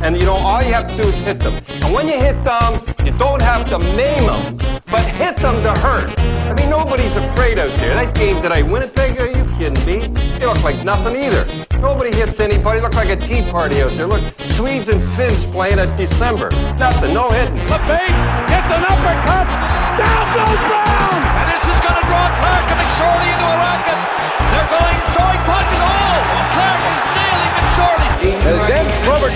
And you know, all you have to do is hit them. And when you hit them, you don't have to maim them but hit them to hurt. I mean, nobody's afraid out there. That game today, Winnipeg, are you kidding me? They look like nothing either. Nobody hits anybody. Look like a tea party out there. Look, Swedes and Finns playing at December. Nothing, no hitting. LeFate gets an uppercut.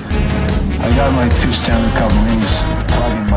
I got my two Stanley Cup rings